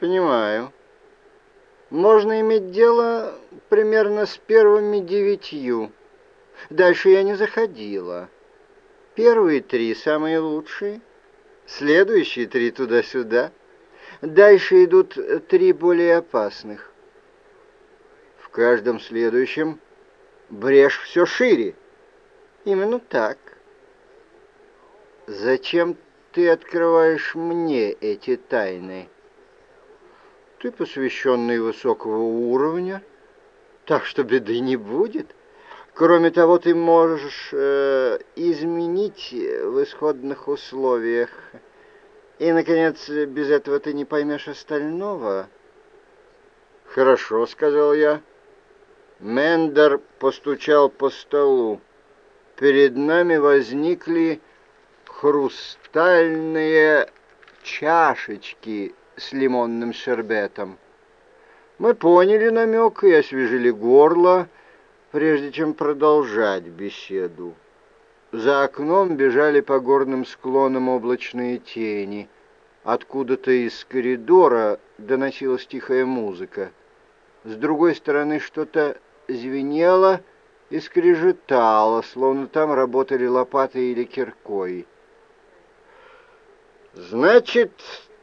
Понимаю. Можно иметь дело примерно с первыми девятью. Дальше я не заходила. Первые три самые лучшие, следующие три туда-сюда. Дальше идут три более опасных. В каждом следующем брешь все шире. Именно так. Зачем ты открываешь мне эти тайны? Ты посвященный высокого уровня, так что беды не будет. Кроме того, ты можешь э, изменить в исходных условиях. И, наконец, без этого ты не поймешь остального. Хорошо, сказал я. Мендер постучал по столу. Перед нами возникли хрустальные чашечки с лимонным шербетом. Мы поняли намек и освежили горло, прежде чем продолжать беседу. За окном бежали по горным склонам облачные тени. Откуда-то из коридора доносилась тихая музыка. С другой стороны что-то звенело и скрежетало, словно там работали лопатой или киркой. «Значит,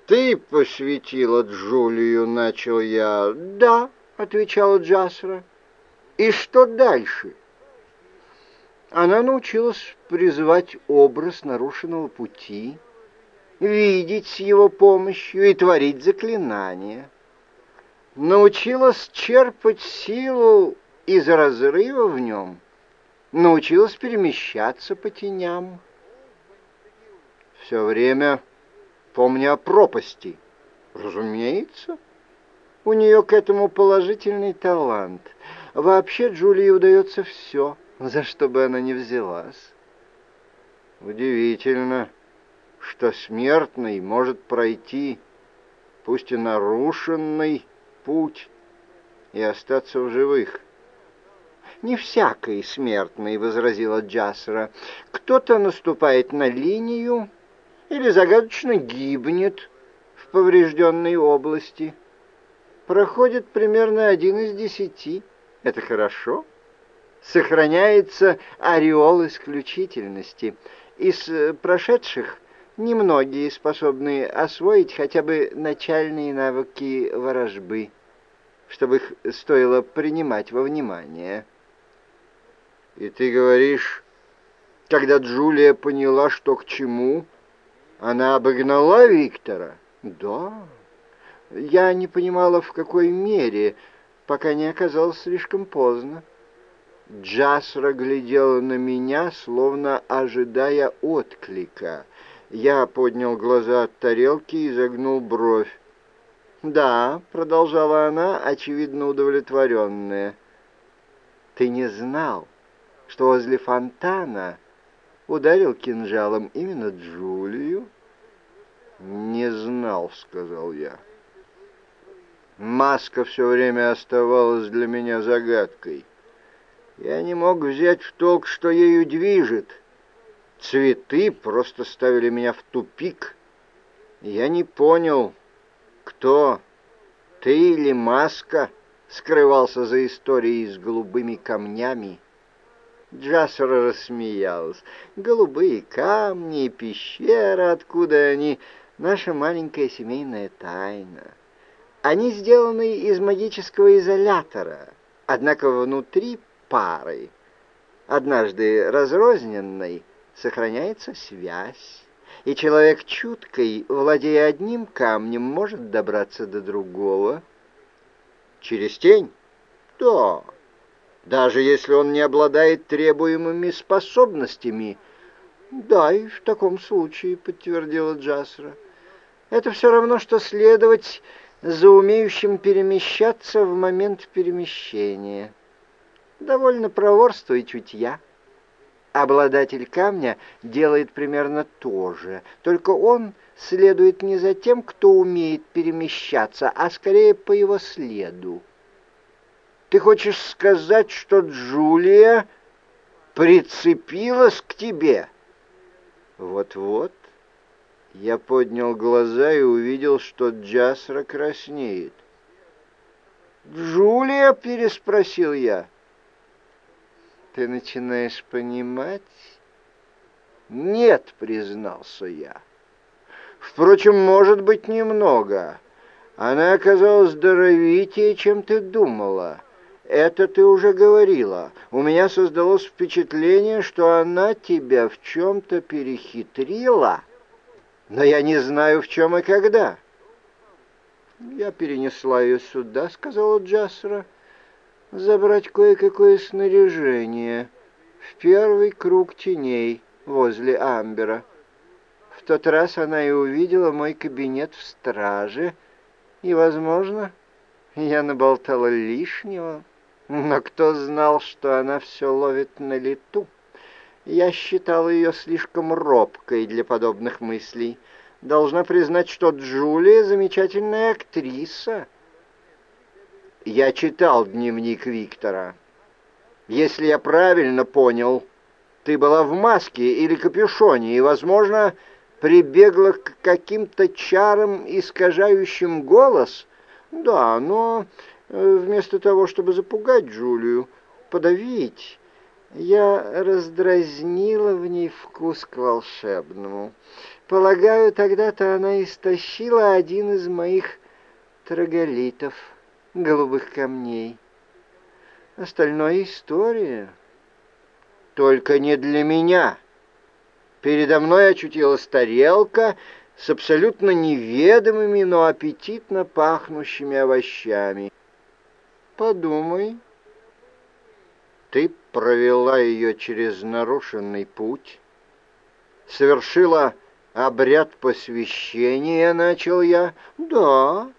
ты посвятила Джулию?» — начал я. «Да», — отвечала Джасра. И что дальше? Она научилась призывать образ нарушенного пути, видеть с его помощью и творить заклинания. Научилась черпать силу из разрыва в нем, научилась перемещаться по теням. Все время помня о пропасти. Разумеется, у нее к этому положительный талант — Вообще Джулии удается все, за что бы она ни взялась. Удивительно, что смертный может пройти, пусть и нарушенный, путь и остаться в живых. «Не всякий смертный», — возразила Джасра. «Кто-то наступает на линию или загадочно гибнет в поврежденной области. Проходит примерно один из десяти». Это хорошо. Сохраняется ореол исключительности. Из э, прошедших немногие способны освоить хотя бы начальные навыки ворожбы, чтобы их стоило принимать во внимание. И ты говоришь, когда Джулия поняла, что к чему, она обогнала Виктора? Да. Я не понимала, в какой мере, пока не оказалось слишком поздно. Джасра глядела на меня, словно ожидая отклика. Я поднял глаза от тарелки и загнул бровь. «Да», — продолжала она, очевидно удовлетворенная, — «ты не знал, что возле фонтана ударил кинжалом именно Джулию?» «Не знал», — сказал я. Маска все время оставалась для меня загадкой. Я не мог взять в толк, что ею движет. Цветы просто ставили меня в тупик. Я не понял, кто, ты или маска, скрывался за историей с голубыми камнями. Джасера рассмеялась. «Голубые камни, пещера, откуда они? Наша маленькая семейная тайна». Они сделаны из магического изолятора, однако внутри пары. Однажды разрозненной сохраняется связь, и человек чуткой, владея одним камнем, может добраться до другого. Через тень? Да. Даже если он не обладает требуемыми способностями. Да, и в таком случае, подтвердила Джасра. Это все равно, что следовать за умеющим перемещаться в момент перемещения. Довольно проворство и чутья. Обладатель камня делает примерно то же, только он следует не за тем, кто умеет перемещаться, а скорее по его следу. Ты хочешь сказать, что Джулия прицепилась к тебе? Вот-вот. Я поднял глаза и увидел, что Джасра краснеет. «Джулия?» — переспросил я. «Ты начинаешь понимать?» «Нет», — признался я. «Впрочем, может быть, немного. Она оказалась здоровитее, чем ты думала. Это ты уже говорила. У меня создалось впечатление, что она тебя в чем-то перехитрила, но я не знаю, в чем и когда». «Я перенесла ее сюда», — сказала Джасра, — «забрать кое-какое снаряжение в первый круг теней возле Амбера. В тот раз она и увидела мой кабинет в страже, и, возможно, я наболтала лишнего, но кто знал, что она все ловит на лету? Я считал ее слишком робкой для подобных мыслей» должна признать, что Джулия замечательная актриса. Я читал дневник Виктора. Если я правильно понял, ты была в маске или капюшоне и, возможно, прибегла к каким-то чарам, искажающим голос. Да, но вместо того, чтобы запугать Джулию, подавить, я раздразнила в ней вкус к волшебному. Полагаю, тогда-то она истощила один из моих троголитов, голубых камней. Остальное история. Только не для меня. Передо мной очутилась тарелка с абсолютно неведомыми, но аппетитно пахнущими овощами. Подумай. Ты провела ее через нарушенный путь, совершила обряд посвящения, начал я. Да,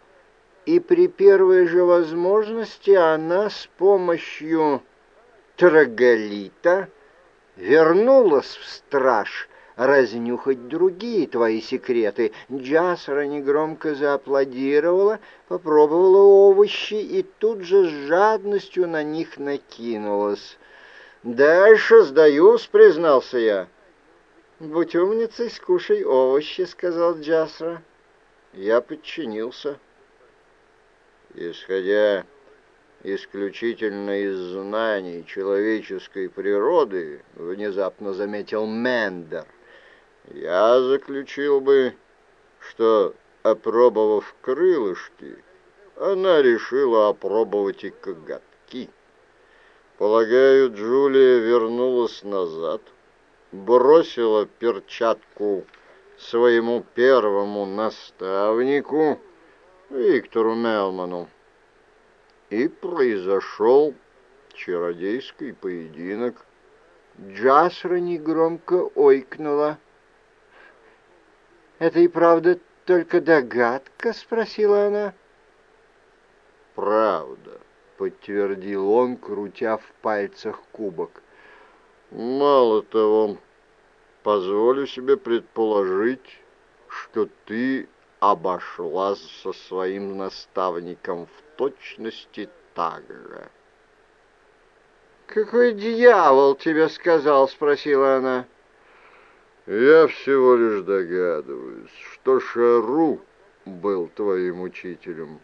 и при первой же возможности она с помощью троголита вернулась в страж разнюхать другие твои секреты. Джасра негромко зааплодировала, попробовала овощи и тут же с жадностью на них накинулась. «Дальше сдаюсь», — признался я. «Будь умницей, скушай овощи», — сказал Джасра. Я подчинился. Исходя исключительно из знаний человеческой природы, внезапно заметил Мендер, я заключил бы, что, опробовав крылышки, она решила опробовать и коготки. Полагаю, Джулия вернулась назад — бросила перчатку своему первому наставнику, Виктору Мелману, и произошел чародейский поединок. Джасра негромко ойкнула. «Это и правда только догадка?» — спросила она. «Правда», — подтвердил он, крутя в пальцах кубок. «Мало того, позволю себе предположить, что ты обошлась со своим наставником в точности так же. «Какой дьявол тебе сказал?» — спросила она. «Я всего лишь догадываюсь, что Шару был твоим учителем,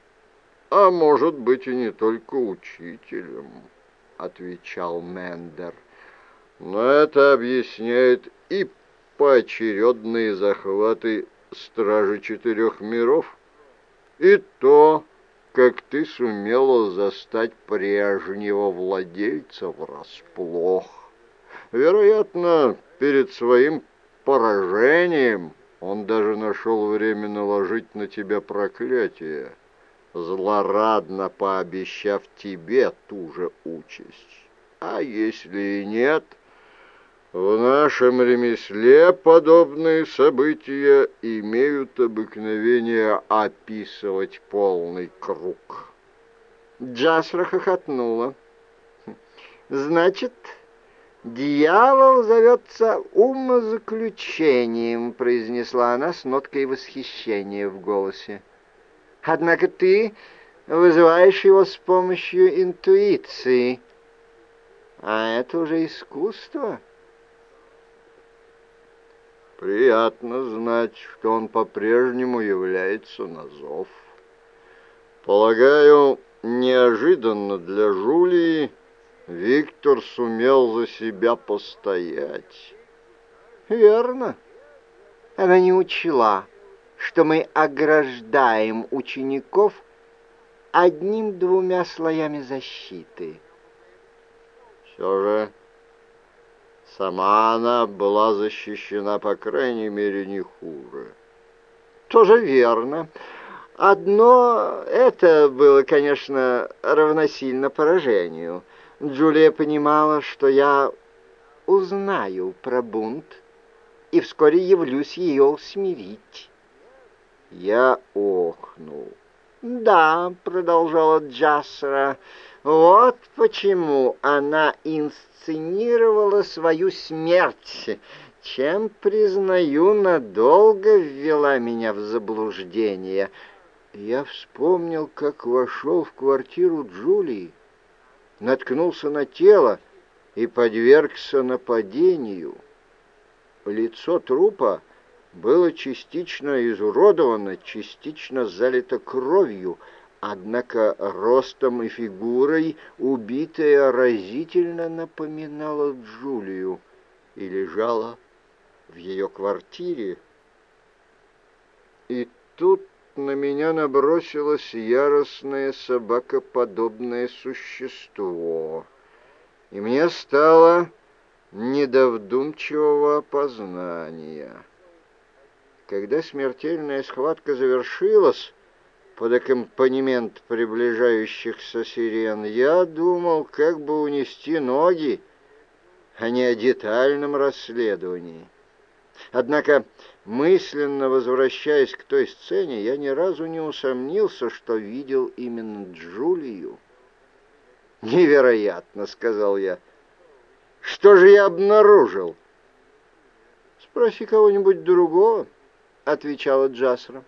а может быть и не только учителем», — отвечал Мендер. «Но это объясняет и поочередные захваты Стражи Четырех Миров, и то, как ты сумела застать прежнего владельца врасплох. Вероятно, перед своим поражением он даже нашел время наложить на тебя проклятие, злорадно пообещав тебе ту же участь. А если и нет, в нашем ремесле подобные события имеют обыкновение описывать полный круг. Джасра хохотнула. «Значит, дьявол зовется умозаключением», — произнесла она с ноткой восхищения в голосе. «Однако ты вызываешь его с помощью интуиции, а это уже искусство». Приятно знать, что он по-прежнему является на зов. Полагаю, неожиданно для Жулии Виктор сумел за себя постоять. Верно. Она не учла, что мы ограждаем учеников одним-двумя слоями защиты. Все же сама она была защищена, по крайней мере, не хуже. Тоже верно. Одно это было, конечно, равносильно поражению. Джулия понимала, что я узнаю про бунт и вскоре явлюсь ее усмирить. Я охнул. «Да», — продолжала Джассера, — «вот почему она инсценировала свою смерть, чем, признаю, надолго ввела меня в заблуждение». Я вспомнил, как вошел в квартиру Джулии, наткнулся на тело и подвергся нападению. Лицо трупа было частично изуродовано, частично залито кровью, однако ростом и фигурой убитая разительно напоминала Джулию и лежала в ее квартире. И тут на меня набросилось яростное собакоподобное существо, и мне стало не до вдумчивого опознания. Когда смертельная схватка завершилась, под аккомпанемент приближающихся сирен, я думал, как бы унести ноги, а не о детальном расследовании. Однако, мысленно возвращаясь к той сцене, я ни разу не усомнился, что видел именно Джулию. «Невероятно!» — сказал я. «Что же я обнаружил?» «Спроси кого-нибудь другого». — отвечала Джасра.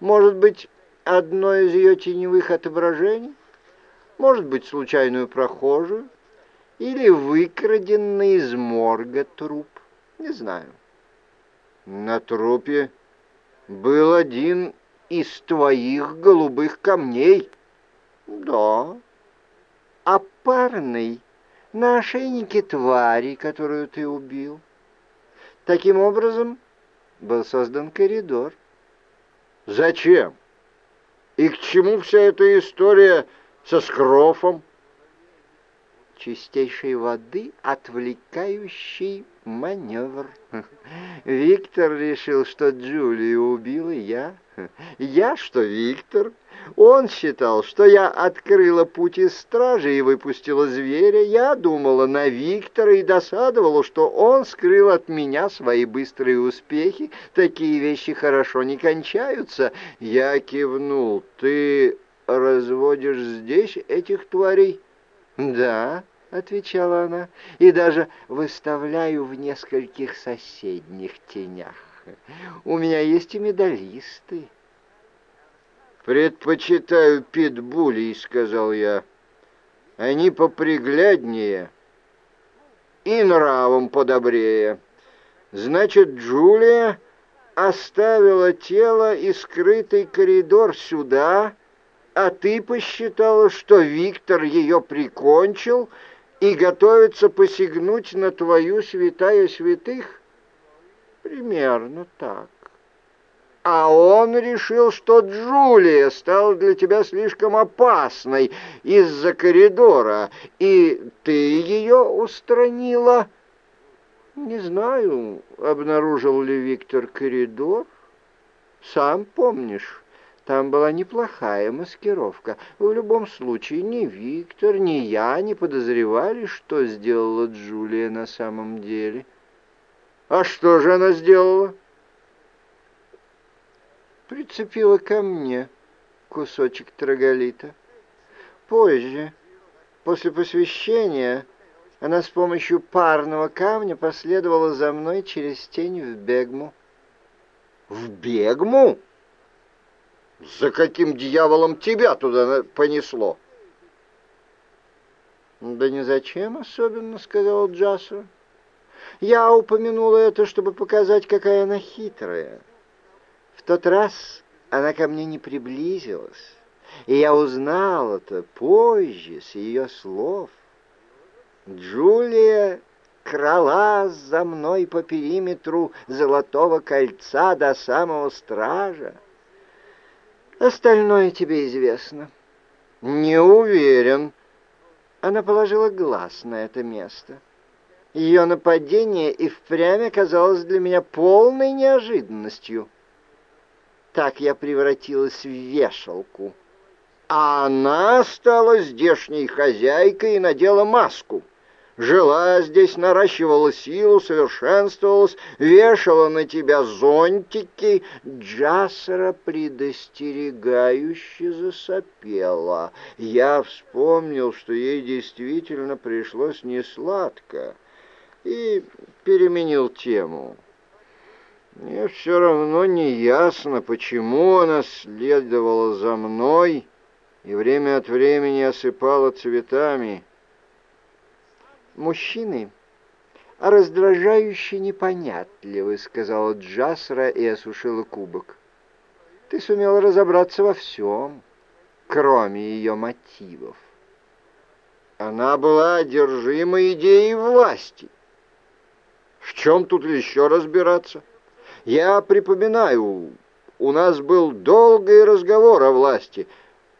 «Может быть, одно из ее теневых отображений? Может быть, случайную прохожую? Или выкраденный из морга труп? Не знаю». «На трупе был один из твоих голубых камней». «Да». «А парный на ошейнике твари, которую ты убил?» Таким образом, был создан коридор. Зачем? И к чему вся эта история со скрофом? Чистейшей воды, отвлекающий маневр. Виктор решил, что Джулию убила я. Я что, Виктор? Он считал, что я открыла путь из стражи и выпустила зверя. Я думала на Виктора и досадовала, что он скрыл от меня свои быстрые успехи. Такие вещи хорошо не кончаются. Я кивнул. Ты разводишь здесь этих тварей? Да, отвечала она, и даже выставляю в нескольких соседних тенях. У меня есть и медалисты. «Предпочитаю питбулей», — сказал я. «Они попригляднее и нравом подобрее. Значит, Джулия оставила тело и скрытый коридор сюда, а ты посчитала, что Виктор ее прикончил и готовится посягнуть на твою святая святых?» «Примерно так» а он решил, что Джулия стала для тебя слишком опасной из-за коридора, и ты ее устранила. Не знаю, обнаружил ли Виктор коридор. Сам помнишь, там была неплохая маскировка. В любом случае, ни Виктор, ни я не подозревали, что сделала Джулия на самом деле. А что же она сделала? — прицепила ко мне кусочек троголита. Позже, после посвящения, она с помощью парного камня последовала за мной через тень в Бегму. В Бегму? За каким дьяволом тебя туда понесло? Да ни зачем особенно, сказал Джасу. Я упомянула это, чтобы показать, какая она хитрая. В тот раз она ко мне не приблизилась, и я узнал это позже с ее слов. Джулия крала за мной по периметру золотого кольца до самого стража. Остальное тебе известно. Не уверен. Она положила глаз на это место. Ее нападение и впрямь оказалось для меня полной неожиданностью. Так я превратилась в вешалку. А она стала здешней хозяйкой и надела маску жила здесь, наращивала силу, совершенствовалась, вешала на тебя зонтики. Джасера предостерегающе засопела. Я вспомнил, что ей действительно пришлось несладко, и переменил тему. Мне все равно не ясно, почему она следовала за мной и время от времени осыпала цветами. «Мужчины раздражающе непонятливы», — сказала Джасра и осушила кубок. «Ты сумел разобраться во всем, кроме ее мотивов». Она была одержима идеей власти. В чем тут еще разбираться? Я припоминаю, у нас был долгий разговор о власти.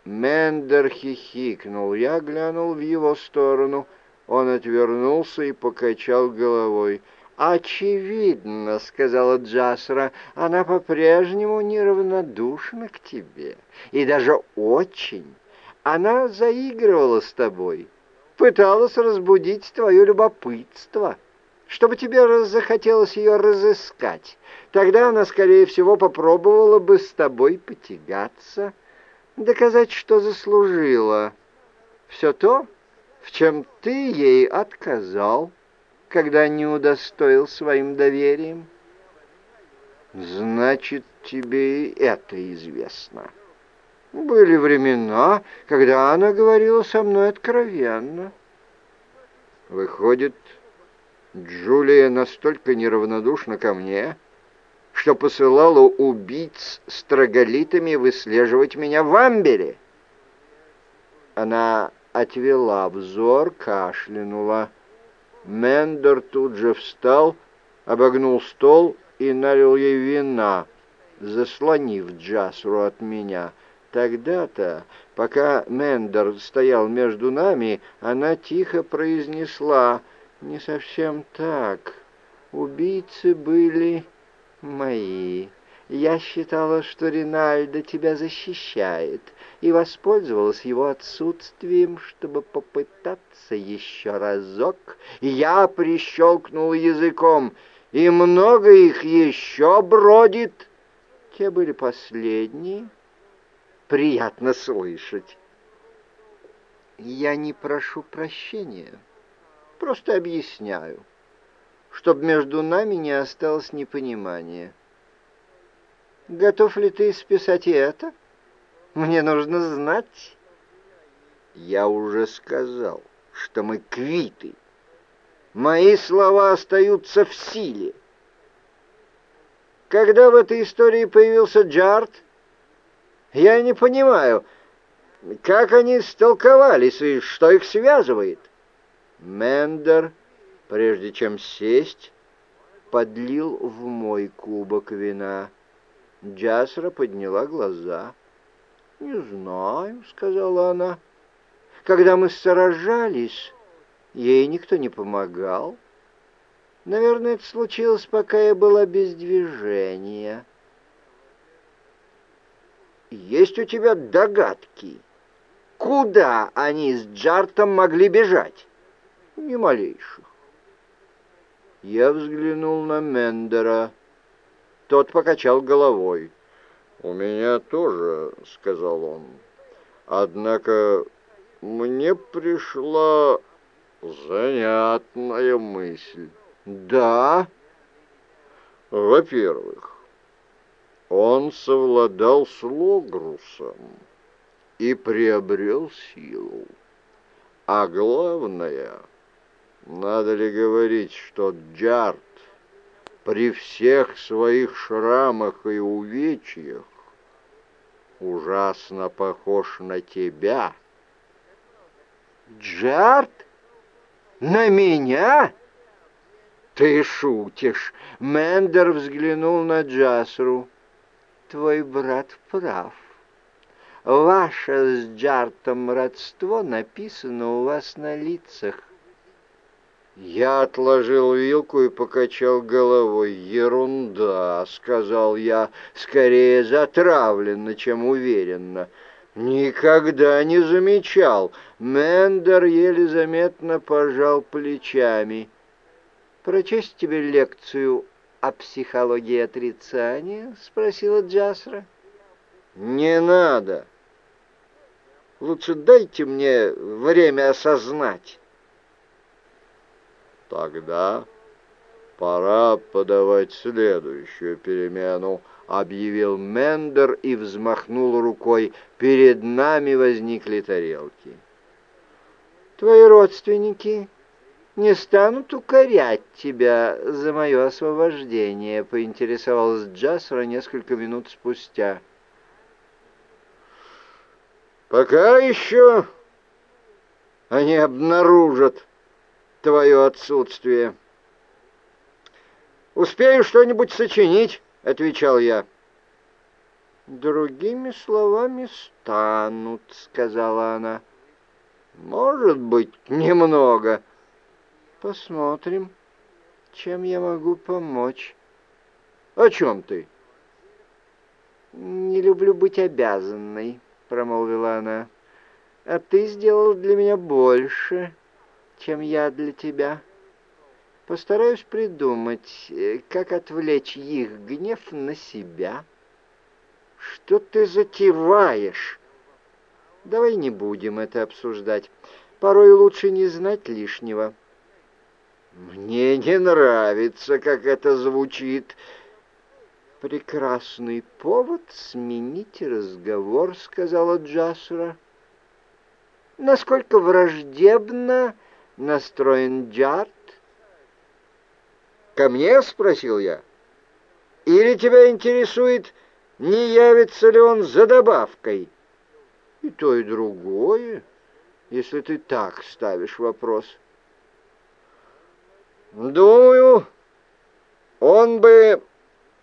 Мендер хихикнул. Я глянул в его сторону — он отвернулся и покачал головой. «Очевидно», — сказала Джасра, — «она по-прежнему неравнодушна к тебе, и даже очень. Она заигрывала с тобой, пыталась разбудить твое любопытство, чтобы тебе захотелось ее разыскать. Тогда она, скорее всего, попробовала бы с тобой потягаться, доказать, что заслужила. Все то, в чем ты ей отказал, когда не удостоил своим доверием. Значит, тебе и это известно. Были времена, когда она говорила со мной откровенно. Выходит, Джулия настолько неравнодушна ко мне, что посылала убийц с троголитами выслеживать меня в Амбере. Она отвела взор, кашлянула. Мендер тут же встал, обогнул стол и налил ей вина, заслонив Джасру от меня. Тогда-то, пока Мендер стоял между нами, она тихо произнесла «Не совсем так. Убийцы были мои». Я считала, что Ринальдо тебя защищает, и воспользовалась его отсутствием, чтобы попытаться еще разок. Я прищелкнул языком, и много их еще бродит. Те были последние. Приятно слышать. Я не прошу прощения, просто объясняю, чтобы между нами не осталось непонимания. Готов ли ты списать и это? Мне нужно знать. Я уже сказал, что мы квиты. Мои слова остаются в силе. Когда в этой истории появился Джарт, я не понимаю, как они столковались и что их связывает. Мендер, прежде чем сесть, подлил в мой кубок вина. Джасра подняла глаза. «Не знаю», — сказала она. «Когда мы сражались, ей никто не помогал. Наверное, это случилось, пока я была без движения». «Есть у тебя догадки, куда они с Джартом могли бежать?» «Ни малейших». Я взглянул на Мендера. Тот покачал головой. «У меня тоже», — сказал он. «Однако мне пришла занятная мысль». «Да?» «Во-первых, он совладал с Логрусом и приобрел силу. А главное, Надо ли говорить, что Джарт при всех своих шрамах и увечьях ужасно похож на тебя? Джарт? На меня? Ты шутишь. Мендер взглянул на Джасру. Твой брат прав. Ваше с Джартом родство написано у вас на лицах. Я отложил вилку и покачал головой. «Ерунда», — сказал я, скорее затравленно, чем уверенно. «Никогда не замечал». Мендер еле заметно пожал плечами. «Прочесть тебе лекцию о психологии отрицания?» — спросила Джасра. «Не надо. Лучше дайте мне время осознать». Тогда пора подавать следующую перемену, объявил Мендер и взмахнул рукой. Перед нами возникли тарелки. Твои родственники не станут укорять тебя за мое освобождение, поинтересовалась Джасра несколько минут спустя. Пока еще они обнаружат твое отсутствие. «Успею что-нибудь сочинить», — отвечал я. «Другими словами, станут», — сказала она. «Может быть, немного». «Посмотрим, чем я могу помочь». «О чем ты?» «Не люблю быть обязанной», — промолвила она. «А ты сделал для меня больше, чем я для тебя. Постараюсь придумать, э, как отвлечь их гнев на себя. Что ты затеваешь? Давай не будем это обсуждать. Порой лучше не знать лишнего. Мне не нравится, как это звучит. Прекрасный повод сменить разговор, сказала Джасура. Насколько враждебно настроен Джарт? «Ко мне?» — спросил я. «Или тебя интересует, не явится ли он за добавкой?» «И то, и другое, если ты так ставишь вопрос». «Думаю, он бы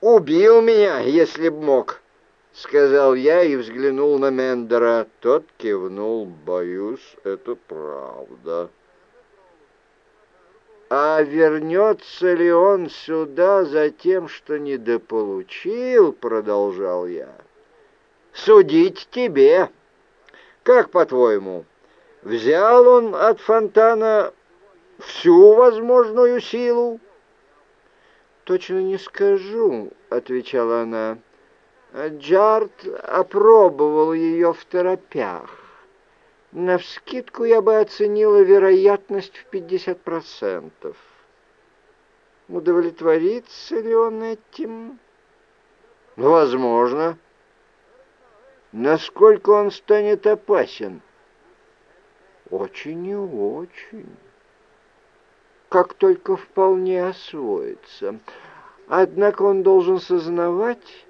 убил меня, если б мог», — сказал я и взглянул на Мендера. Тот кивнул. «Боюсь, это правда». А вернется ли он сюда за тем, что недополучил, продолжал я. Судить тебе. Как по-твоему, взял он от фонтана всю возможную силу? Точно не скажу, отвечала она. Джарт опробовал ее в торопях. Навскидку я бы оценила вероятность в 50%. Удовлетворится ли он этим? Возможно. Насколько он станет опасен? Очень и очень. Как только вполне освоится. Однако он должен сознавать,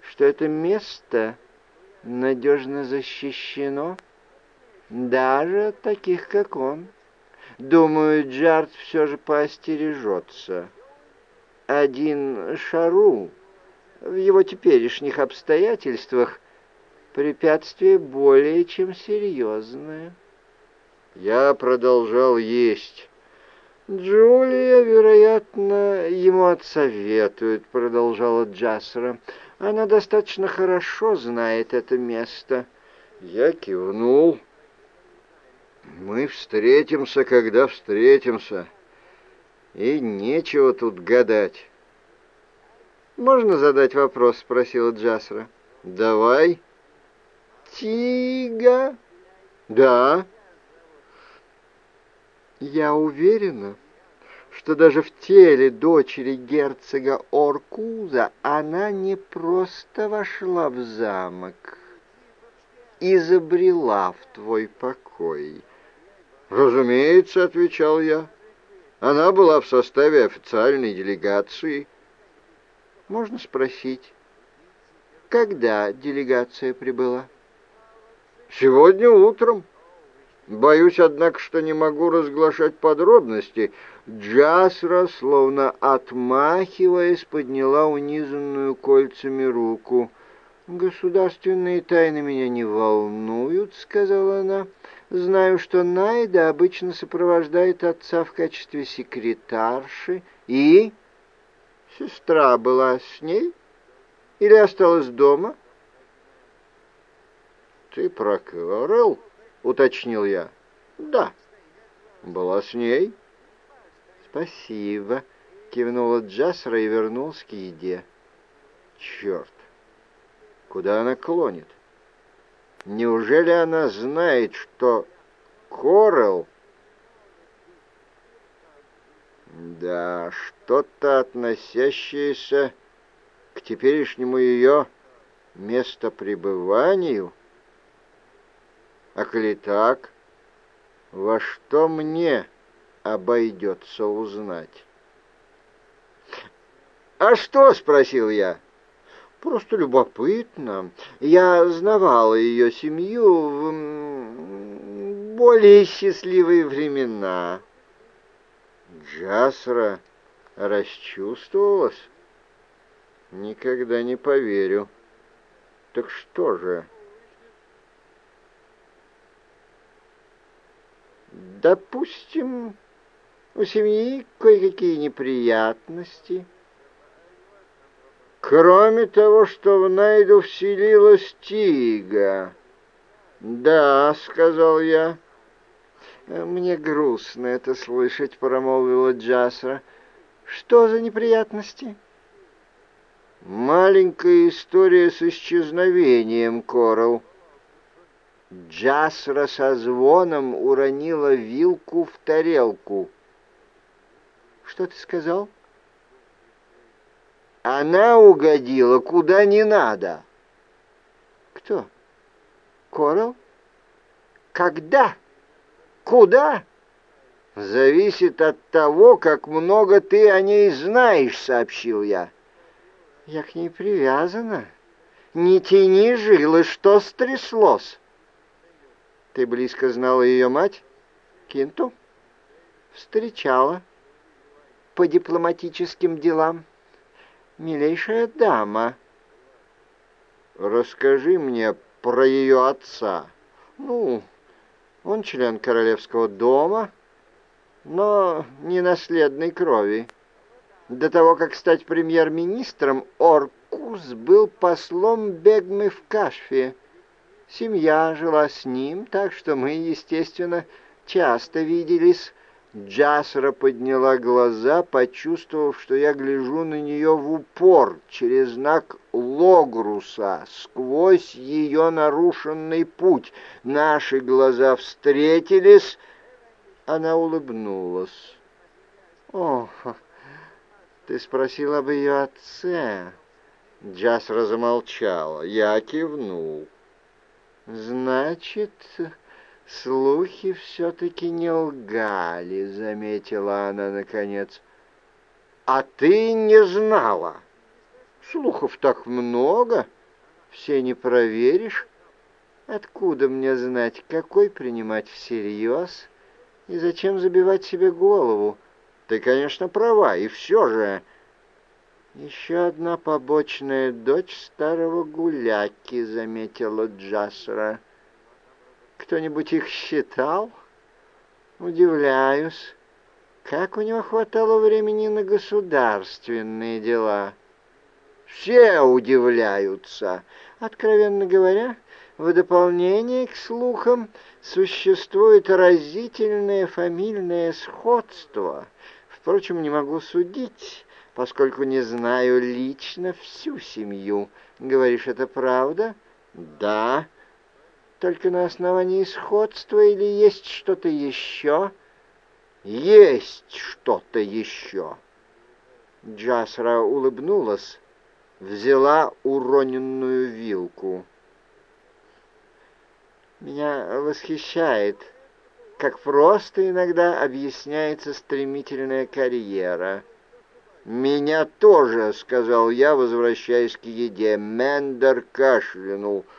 что это место надежно защищено, даже таких, как он. Думаю, Джард все же поостережется. Один Шару в его теперешних обстоятельствах препятствие более чем серьезное. Я продолжал есть. «Джулия, вероятно, ему отсоветует», — продолжала Джасра. «Она достаточно хорошо знает это место». Я кивнул. Мы встретимся, когда встретимся, и нечего тут гадать. «Можно задать вопрос?» — спросила Джасра. «Давай». «Тига?» «Да». «Я уверена, что даже в теле дочери герцога Оркуза она не просто вошла в замок, изобрела в твой покой». «Разумеется», — отвечал я. Она была в составе официальной делегации. Можно спросить, когда делегация прибыла? Сегодня утром. Боюсь, однако, что не могу разглашать подробности. Джасра, словно отмахиваясь, подняла унизанную кольцами руку. «Государственные тайны меня не волнуют», — сказала она. «Знаю, что Найда обычно сопровождает отца в качестве секретарши. И? Сестра была с ней? Или осталась дома?» «Ты про Кэрол?» — уточнил я. «Да, была с ней». «Спасибо», — кивнула Джасра и вернулась к еде. «Черт! Куда она клонит? Неужели она знает, что Корел... Да, что-то относящееся к теперешнему ее местопребыванию. А коли так, во что мне обойдется узнать? «А что?» — спросил я. Просто любопытно. Я знавала ее семью в более счастливые времена. Джасра расчувствовалась? Никогда не поверю. Так что же? Допустим, у семьи кое-какие неприятности — Кроме того, что в Найду вселилась тига. «Да», — сказал я. «Мне грустно это слышать», — промолвила Джасра. «Что за неприятности?» «Маленькая история с исчезновением, Корал». Джасра со звоном уронила вилку в тарелку. «Что ты сказал?» Она угодила куда не надо. Кто? Корал? Когда? Куда? Зависит от того, как много ты о ней знаешь, сообщил я. Я к ней привязана. Не тяни жилы, что стряслось? Ты близко знала ее мать? Кинту? Встречала. По дипломатическим делам милейшая дама. Расскажи мне про ее отца. Ну, он член королевского дома, но не наследной крови. До того, как стать премьер-министром, Оркус был послом Бегмы в Кашфе. Семья жила с ним, так что мы, естественно, часто виделись Джасра подняла глаза, почувствовав, что я гляжу на нее в упор, через знак Логруса, сквозь ее нарушенный путь. Наши глаза встретились, она улыбнулась. «О, ты спросила об ее отце?» Джасра замолчала. Я кивнул. «Значит...» «Слухи все-таки не лгали», — заметила она наконец. «А ты не знала?» «Слухов так много, все не проверишь. Откуда мне знать, какой принимать всерьез и зачем забивать себе голову? Ты, конечно, права, и все же...» «Еще одна побочная дочь старого гуляки», — заметила Джасра. Кто-нибудь их считал? Удивляюсь, как у него хватало времени на государственные дела. Все удивляются. Откровенно говоря, в дополнение к слухам существует разительное фамильное сходство. Впрочем, не могу судить, поскольку не знаю лично всю семью. Говоришь, это правда? Да только на основании сходства или есть что-то еще? Есть что-то еще. Джасра улыбнулась, взяла уроненную вилку. Меня восхищает, как просто иногда объясняется стремительная карьера. «Меня тоже», — сказал я, возвращаясь к еде. Мендер кашлянул —